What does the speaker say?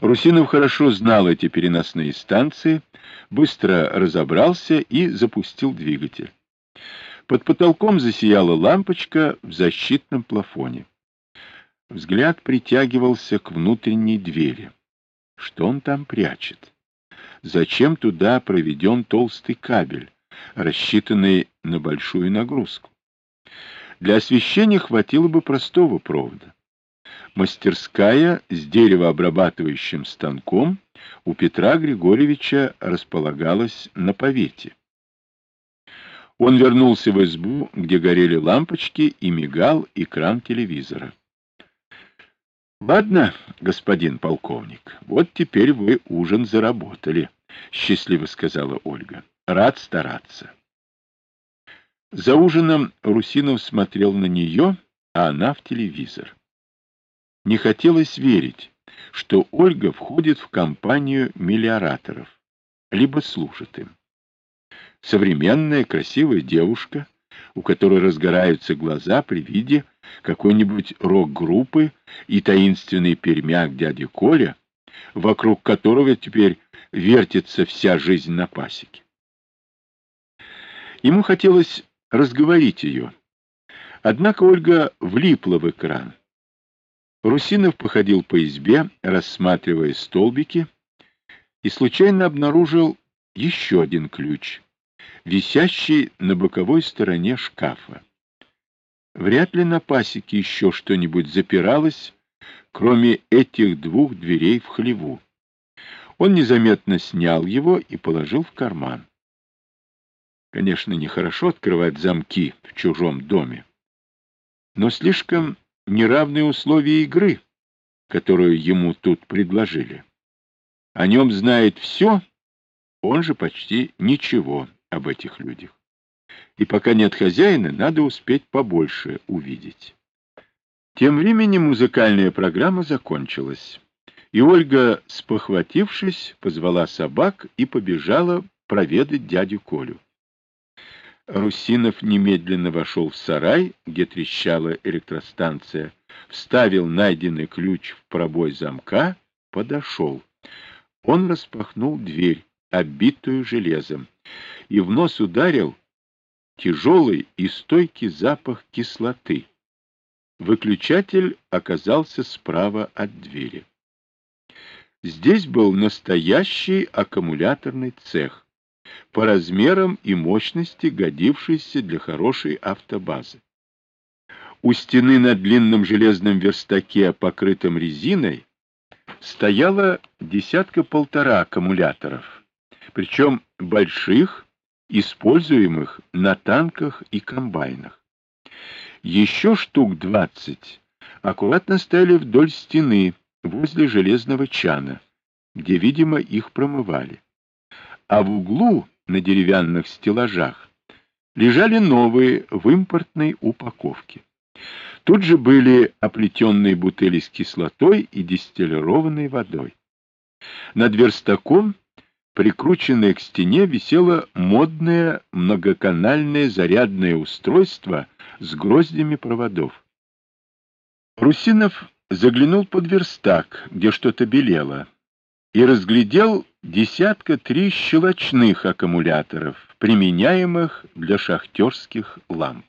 Русинов хорошо знал эти переносные станции, быстро разобрался и запустил двигатель. Под потолком засияла лампочка в защитном плафоне. Взгляд притягивался к внутренней двери. Что он там прячет? Зачем туда проведен толстый кабель, рассчитанный на большую нагрузку? Для освещения хватило бы простого провода. Мастерская с деревообрабатывающим станком у Петра Григорьевича располагалась на повете. Он вернулся в избу, где горели лампочки и мигал экран телевизора. — Ладно, господин полковник, вот теперь вы ужин заработали, — счастливо сказала Ольга. — Рад стараться. За ужином Русинов смотрел на нее, а она в телевизор. Не хотелось верить, что Ольга входит в компанию миллиораторов, либо служит им. Современная красивая девушка, у которой разгораются глаза при виде какой-нибудь рок-группы и таинственный пермяк дяди Коля, вокруг которого теперь вертится вся жизнь на пасеке. Ему хотелось разговорить ее. Однако Ольга влипла в экран. Русинов походил по избе, рассматривая столбики, и случайно обнаружил еще один ключ, висящий на боковой стороне шкафа. Вряд ли на пасеке еще что-нибудь запиралось, кроме этих двух дверей в хлеву. Он незаметно снял его и положил в карман. Конечно, нехорошо открывать замки в чужом доме, но слишком неравные условия игры, которую ему тут предложили. О нем знает все, он же почти ничего об этих людях. И пока нет хозяина, надо успеть побольше увидеть. Тем временем музыкальная программа закончилась, и Ольга, спохватившись, позвала собак и побежала проведать дядю Колю. Русинов немедленно вошел в сарай, где трещала электростанция, вставил найденный ключ в пробой замка, подошел. Он распахнул дверь, оббитую железом, и в нос ударил тяжелый и стойкий запах кислоты. Выключатель оказался справа от двери. Здесь был настоящий аккумуляторный цех по размерам и мощности, годившийся для хорошей автобазы. У стены на длинном железном верстаке, покрытом резиной, стояло десятка-полтора аккумуляторов, причем больших, используемых на танках и комбайнах. Еще штук двадцать аккуратно стояли вдоль стены, возле железного чана, где, видимо, их промывали а в углу на деревянных стеллажах лежали новые в импортной упаковке. Тут же были оплетенные бутыли с кислотой и дистиллированной водой. Над верстаком, прикрученное к стене, висело модное многоканальное зарядное устройство с гроздями проводов. Русинов заглянул под верстак, где что-то белело, и разглядел десятка три щелочных аккумуляторов, применяемых для шахтерских ламп.